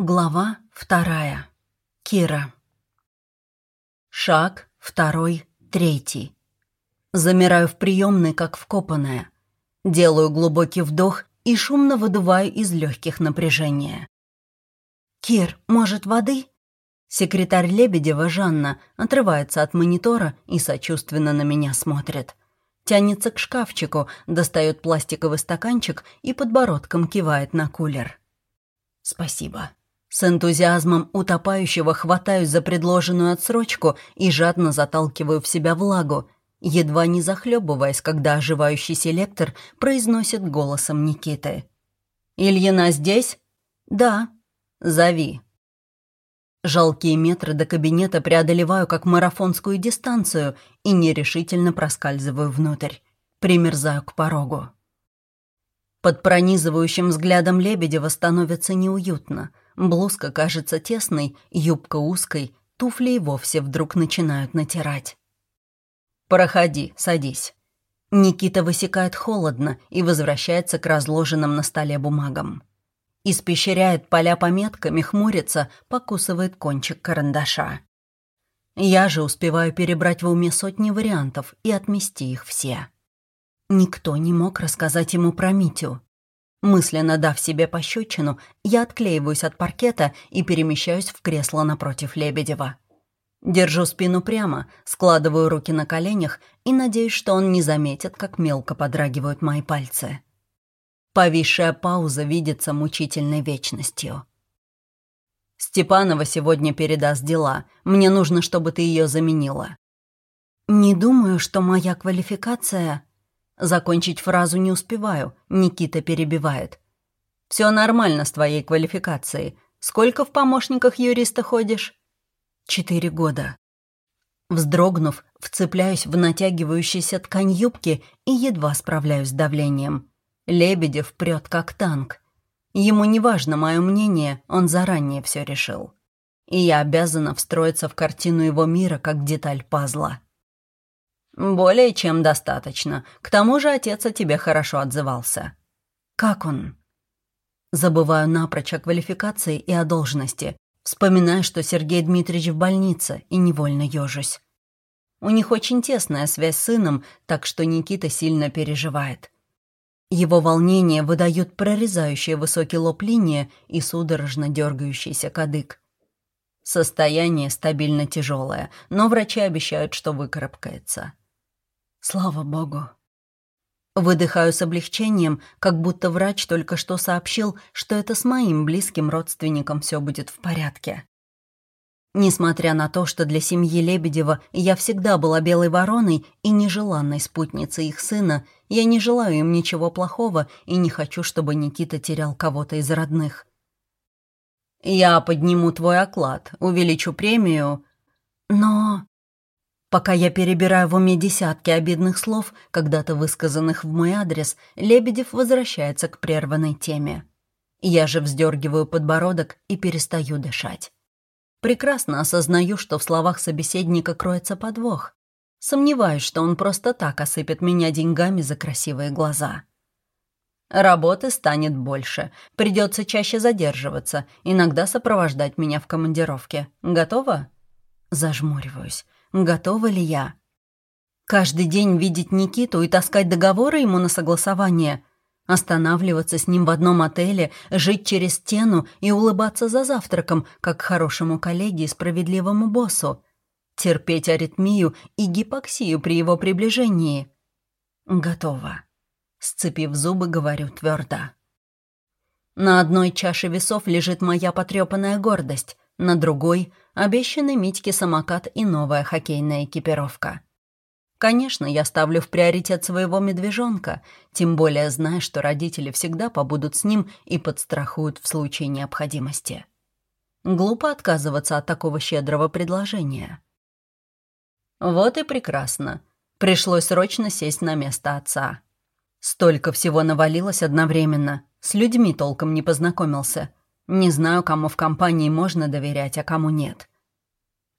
Глава вторая. Кира. Шаг второй, третий. Замираю в приемной, как вкопанная. Делаю глубокий вдох и шумно выдуваю из легких напряжения. «Кир, может, воды?» Секретарь Лебедева Жанна отрывается от монитора и сочувственно на меня смотрит. Тянется к шкафчику, достает пластиковый стаканчик и подбородком кивает на кулер. «Спасибо». С энтузиазмом утопающего хватаюсь за предложенную отсрочку и жадно заталкиваю в себя влагу, едва не захлебываясь, когда оживающий селектор произносит голосом Никиты. «Ильина здесь?» «Да». «Зови». Жалкие метры до кабинета преодолеваю как марафонскую дистанцию и нерешительно проскальзываю внутрь. Примерзаю к порогу. Под пронизывающим взглядом Лебедева становится неуютно — Блузка кажется тесной, юбка узкой, туфли и вовсе вдруг начинают натирать. «Проходи, садись». Никита высекает холодно и возвращается к разложенным на столе бумагам. Испещряет поля пометками, хмурится, покусывает кончик карандаша. Я же успеваю перебрать в уме сотни вариантов и отмести их все. Никто не мог рассказать ему про Митю. Мысленно дав себе пощечину, я отклеиваюсь от паркета и перемещаюсь в кресло напротив Лебедева. Держу спину прямо, складываю руки на коленях и надеюсь, что он не заметит, как мелко подрагивают мои пальцы. Повисшая пауза видится мучительной вечностью. «Степанова сегодня передаст дела. Мне нужно, чтобы ты ее заменила». «Не думаю, что моя квалификация...» Закончить фразу не успеваю, Никита перебивает. «Все нормально с твоей квалификацией. Сколько в помощниках юриста ходишь?» «Четыре года». Вздрогнув, вцепляюсь в натягивающуюся ткань юбки и едва справляюсь с давлением. Лебедев прет как танк. Ему не важно мое мнение, он заранее все решил. И я обязана встроиться в картину его мира как деталь пазла. «Более чем достаточно. К тому же отец о тебе хорошо отзывался». «Как он?» Забываю напрочь о квалификации и о должности. Вспоминаю, что Сергей Дмитриевич в больнице, и невольно ежусь. У них очень тесная связь с сыном, так что Никита сильно переживает. Его волнение выдают прорезающие высокий лоб линия и судорожно дергающийся кадык. Состояние стабильно тяжелое, но врачи обещают, что выкарабкается. Слава богу. Выдыхаю с облегчением, как будто врач только что сообщил, что это с моим близким родственником все будет в порядке. Несмотря на то, что для семьи Лебедева я всегда была белой вороной и нежеланной спутницей их сына, я не желаю им ничего плохого и не хочу, чтобы Никита терял кого-то из родных. «Я подниму твой оклад, увеличу премию», но... Пока я перебираю в уме десятки обидных слов, когда-то высказанных в мой адрес, Лебедев возвращается к прерванной теме. Я же вздергиваю подбородок и перестаю дышать. Прекрасно осознаю, что в словах собеседника кроется подвох. Сомневаюсь, что он просто так осыпет меня деньгами за красивые глаза. Работы станет больше. Придется чаще задерживаться, иногда сопровождать меня в командировке. Готова? Зажмуриваюсь. Готова ли я? Каждый день видеть Никиту и таскать договоры ему на согласование, останавливаться с ним в одном отеле, жить через стену и улыбаться за завтраком, как хорошему коллеге и справедливому боссу, терпеть аритмию и гипоксию при его приближении. Готово. Сцепив зубы, говорю твердо. На одной чаше весов лежит моя потрепанная гордость, на другой — обещанный Митьке самокат и новая хоккейная экипировка. Конечно, я ставлю в приоритет своего медвежонка, тем более зная, что родители всегда побудут с ним и подстрахуют в случае необходимости. Глупо отказываться от такого щедрого предложения. Вот и прекрасно. Пришлось срочно сесть на место отца. Столько всего навалилось одновременно. С людьми толком не познакомился. Не знаю, кому в компании можно доверять, а кому нет.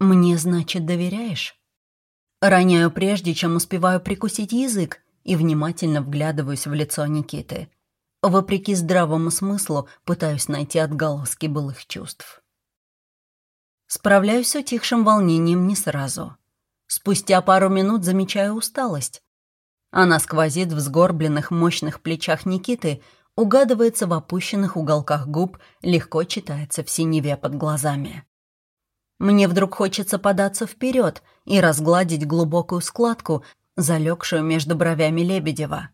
Мне, значит, доверяешь? Роняю прежде, чем успеваю прикусить язык, и внимательно вглядываюсь в лицо Никиты. Вопреки здравому смыслу пытаюсь найти отголоски былых чувств. Справляюсь с утихшим волнением не сразу. Спустя пару минут замечаю усталость. Она сквозит в сгорбленных мощных плечах Никиты, угадывается в опущенных уголках губ, легко читается в синеве под глазами. Мне вдруг хочется податься вперед и разгладить глубокую складку, залегшую между бровями Лебедева.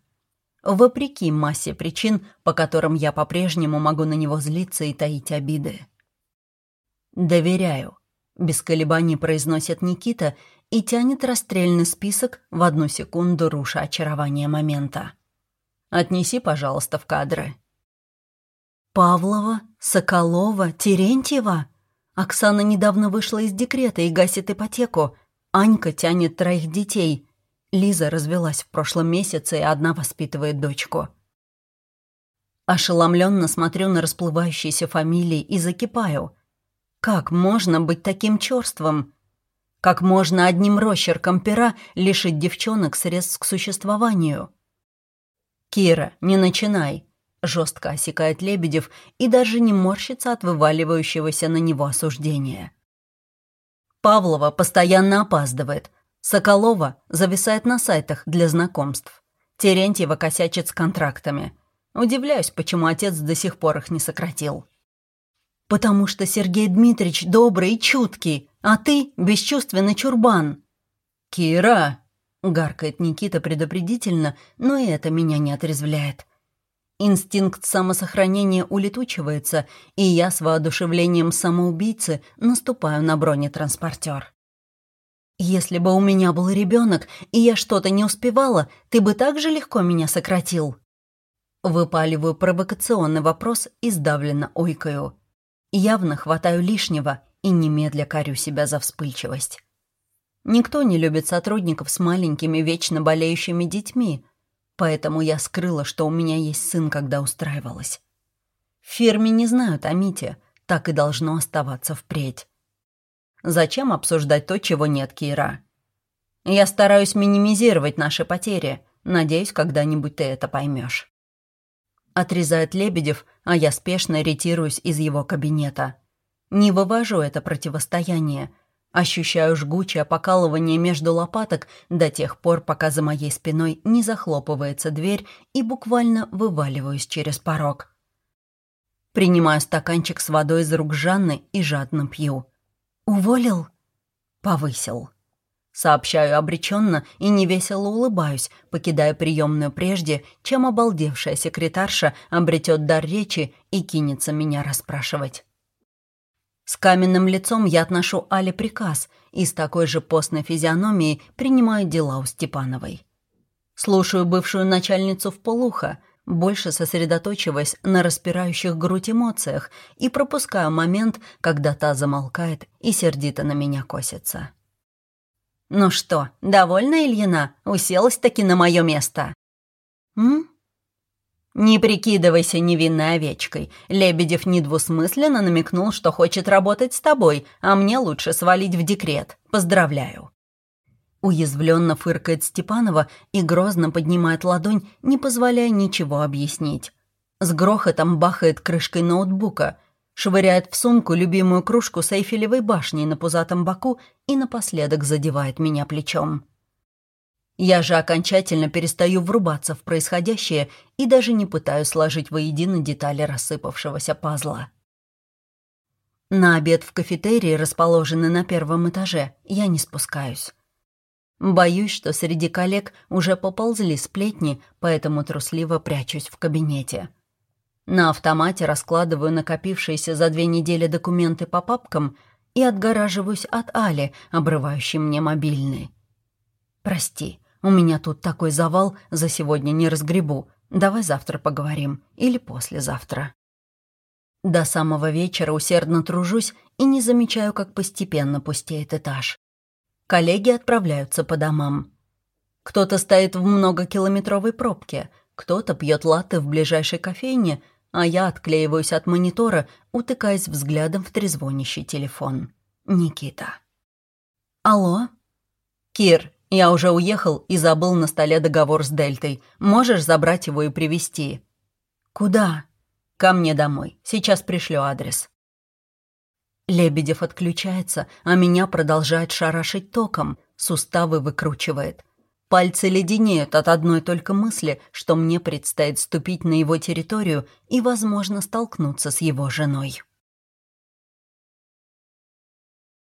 Вопреки массе причин, по которым я по-прежнему могу на него злиться и таить обиды. «Доверяю», — без колебаний произносит Никита и тянет расстрельный список в одну секунду, руша очарование момента. «Отнеси, пожалуйста, в кадры». «Павлова, Соколова, Терентьева?» Оксана недавно вышла из декрета и гасит ипотеку. Анька тянет троих детей. Лиза развелась в прошлом месяце и одна воспитывает дочку. Ошеломленно смотрю на расплывающиеся фамилии и закипаю. Как можно быть таким черством? Как можно одним росчерком пера лишить девчонок средств к существованию? «Кира, не начинай!» — жестко осекает Лебедев и даже не морщится от вываливающегося на него осуждения. Павлова постоянно опаздывает. Соколова зависает на сайтах для знакомств. Терентьева косячит с контрактами. Удивляюсь, почему отец до сих пор их не сократил. «Потому что Сергей Дмитриевич добрый и чуткий, а ты — бесчувственный чурбан». «Кира!» — гаркает Никита предупредительно, но и это меня не отрезвляет. Инстинкт самосохранения улетучивается, и я с воодушевлением самоубийцы наступаю на бронетранспортер. «Если бы у меня был ребенок, и я что-то не успевала, ты бы так же легко меня сократил?» Выпаливаю провокационный вопрос и сдавленно ойкаю. Явно хватаю лишнего и немедля корю себя за вспыльчивость. Никто не любит сотрудников с маленькими вечно болеющими детьми, поэтому я скрыла, что у меня есть сын, когда устраивалась. В фирме не знают о Мите, так и должно оставаться впредь. Зачем обсуждать то, чего нет, Кира? Я стараюсь минимизировать наши потери. Надеюсь, когда-нибудь ты это поймешь. Отрезает Лебедев, а я спешно ретируюсь из его кабинета. Не вывожу это противостояние. Ощущаю жгучее покалывание между лопаток до тех пор, пока за моей спиной не захлопывается дверь и буквально вываливаюсь через порог. Принимаю стаканчик с водой из рук Жанны и жадно пью. «Уволил?» «Повысил». Сообщаю обреченно и невесело улыбаюсь, покидая приемную прежде, чем обалдевшая секретарша обретет дар речи и кинется меня расспрашивать. С каменным лицом я отношу Але приказ и с такой же постной физиономией принимаю дела у Степановой. Слушаю бывшую начальницу в полухо, больше сосредоточиваясь на распирающих грудь эмоциях и пропускаю момент, когда та замолкает и сердито на меня косится. «Ну что, довольна Ильина? Уселась-таки на мое место?» «М?» «Не прикидывайся невинной овечкой. Лебедев недвусмысленно намекнул, что хочет работать с тобой, а мне лучше свалить в декрет. Поздравляю». Уязвленно фыркает Степанова и грозно поднимает ладонь, не позволяя ничего объяснить. С грохотом бахает крышкой ноутбука, швыряет в сумку любимую кружку с Эйфелевой башней на пузатом боку и напоследок задевает меня плечом. Я же окончательно перестаю врубаться в происходящее и даже не пытаюсь сложить воедино детали рассыпавшегося пазла. На обед в кафетерии, расположенный на первом этаже, я не спускаюсь. Боюсь, что среди коллег уже поползли сплетни, поэтому трусливо прячусь в кабинете. На автомате раскладываю накопившиеся за две недели документы по папкам и отгораживаюсь от Али, обрывающей мне мобильный. «Прости, у меня тут такой завал, за сегодня не разгребу. Давай завтра поговорим. Или послезавтра». До самого вечера усердно тружусь и не замечаю, как постепенно пустеет этаж. Коллеги отправляются по домам. Кто-то стоит в многокилометровой пробке, кто-то пьет латте в ближайшей кофейне — а я отклеиваюсь от монитора, утыкаясь взглядом в трезвонящий телефон. Никита. «Алло?» «Кир, я уже уехал и забыл на столе договор с Дельтой. Можешь забрать его и привезти?» «Куда?» «Ко мне домой. Сейчас пришлю адрес». Лебедев отключается, а меня продолжает шарашить током, суставы выкручивает. Пальцы леденеют от одной только мысли, что мне предстоит ступить на его территорию и, возможно, столкнуться с его женой.